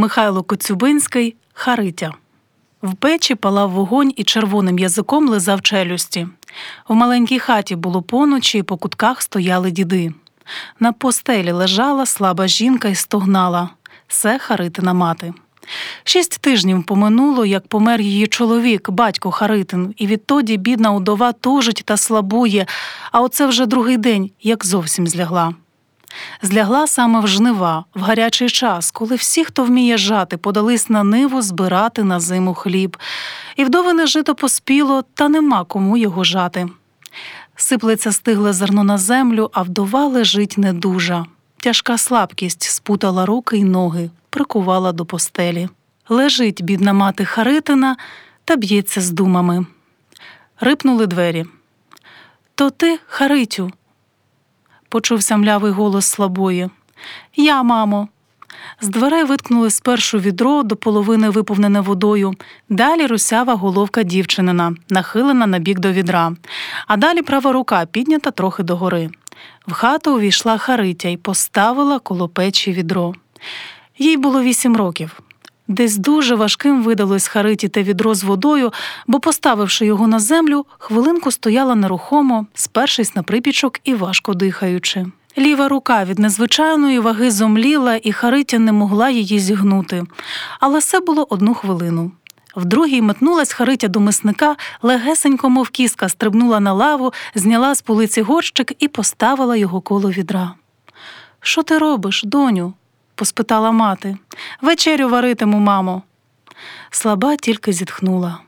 Михайло Коцюбинський Харитя. В печі палав вогонь і червоним язиком лизав челюсті. В маленькій хаті було поночі, і по кутках стояли діди. На постелі лежала слаба жінка і стогнала. Це Харитина мати. Шість тижнів поминуло, як помер її чоловік, батько Харитин, і відтоді бідна удова тужить та слабує, а оце вже другий день, як зовсім злягла. Злягла саме в жнива, в гарячий час, коли всі, хто вміє жати, подались на ниву збирати на зиму хліб, і вдовине жито поспіло, та нема кому його жати. Сиплеться стигле зерно на землю, а вдова лежить недужа. Тяжка слабкість спутала руки й ноги, прикувала до постелі. Лежить бідна мати Харитина та б'ється з думами. Рипнули двері. То ти, Харитю, почувся млявий голос слабої. Я, мамо. З дверей виткнули спершу відро до половини виповнене водою, далі русява головка дівчинина, нахилена на бік до відра, а далі права рука піднята трохи догори. В хату увійшла Харитя і поставила коло печі відро. Їй було вісім років. Десь дуже важким видалось Хариті те відро з водою, бо, поставивши його на землю, хвилинку стояла нерухомо, спершись на припічок і важко дихаючи. Ліва рука від незвичайної ваги зомліла, і Харитя не могла її зігнути. Але все було одну хвилину. В другій метнулась Харитя до мисника, легесенько, мов кіска, стрибнула на лаву, зняла з полиці горщик і поставила його коло відра. Що ти робиш, доню? Поспитала мати. Вечерю варитиму, мамо. Слаба тільки зітхнула.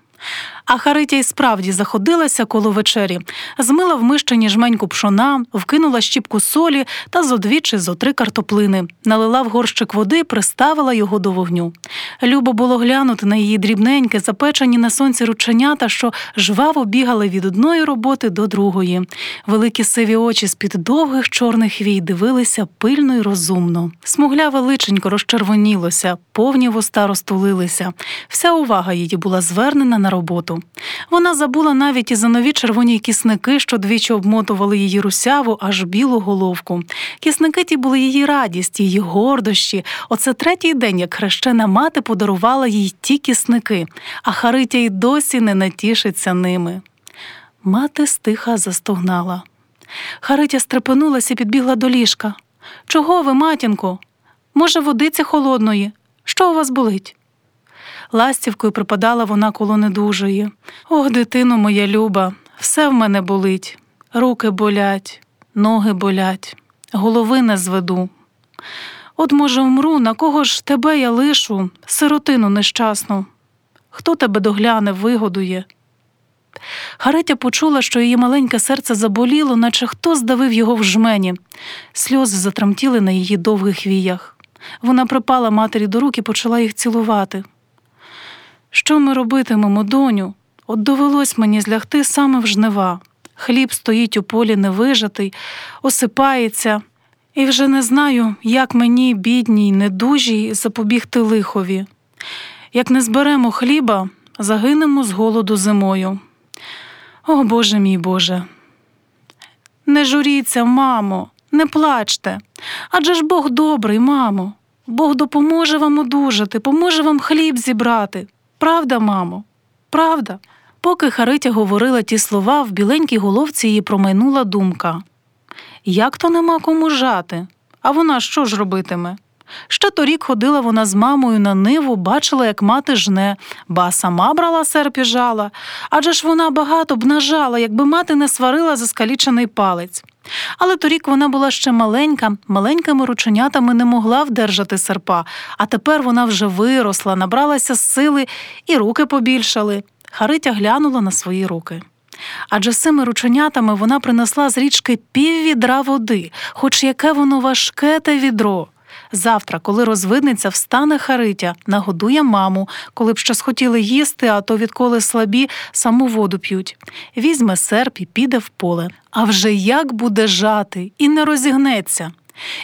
А Харитя й справді заходилася коло вечері, змила в мищині жменьку пшона, вкинула щіпку солі та зо дві чи зо три картоплини, налила в горщик води, приставила його до вогню. Любо було глянути на її дрібненьке, запечені на сонці рученята, що жваво бігали від одної роботи до другої. Великі сиві очі з-під довгих чорних вій дивилися пильно й розумно. Смугляве личенько розчервонілося, повні вуста розтулилися. Вся увага її була звернена на роботу. Вона забула навіть і за нові червоні кісники, що двічі обмотували її русяву, аж білу головку. Кісники ті були її радість, її гордощі. Оце третій день, як хрещена мати подарувала їй ті кісники, а Харитя й досі не натішиться ними. Мати стиха застогнала. Харитя стрепенулася і підбігла до ліжка. Чого ви, матінко? Може, водиці холодної? Що у вас болить? Ластівкою припадала вона коло недужої. Ох, дитино моя люба, все в мене болить. Руки болять, ноги болять, голови не зведу. От, може, вмру, на кого ж тебе я лишу, сиротину нещасну. Хто тебе догляне, вигодує? Гаретя почула, що її маленьке серце заболіло, наче хто здавив його в жмені. Сльози затремтіли на її довгих віях. Вона припала матері до рук і почала їх цілувати. Що ми робитимемо, доню? От довелось мені злягти саме в жнива. Хліб стоїть у полі невижатий, осипається, і вже не знаю, як мені, бідній, недужій, запобігти лихові. Як не зберемо хліба, загинемо з голоду зимою. О Боже мій Боже. Не журіться, мамо, не плачте. Адже ж Бог добрий, мамо. Бог допоможе вам одужати, поможе вам хліб зібрати. Правда, мамо, правда. Поки Харитя говорила ті слова, в біленькій головці її промайнула думка. Як то нема кому жати? А вона що ж робитиме? Ще торік ходила вона з мамою на ниву, бачила, як мати жне, ба сама брала серп і жала. Адже ж вона багато б нажала, якби мати не сварила за скалічений палець. Але торік вона була ще маленька, маленькими рученятами не могла вдержати серпа, а тепер вона вже виросла, набралася сили і руки побільшали. Харитя глянула на свої руки. Адже цими рученятами вона принесла з річки піввідра води, хоч яке воно важке те відро. Завтра, коли розвиднеться, встане Харитя, нагодує маму, коли б ще схотіли їсти, а то відколи слабі, саму воду п'ють. Візьме серп і піде в поле. А вже як буде жати і не розігнеться.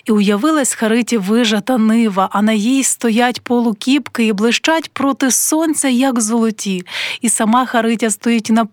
І уявилась Хариті вижата нива, а на їй стоять полукіпки і блищать проти сонця, як золоті, і сама Харитя стоїть на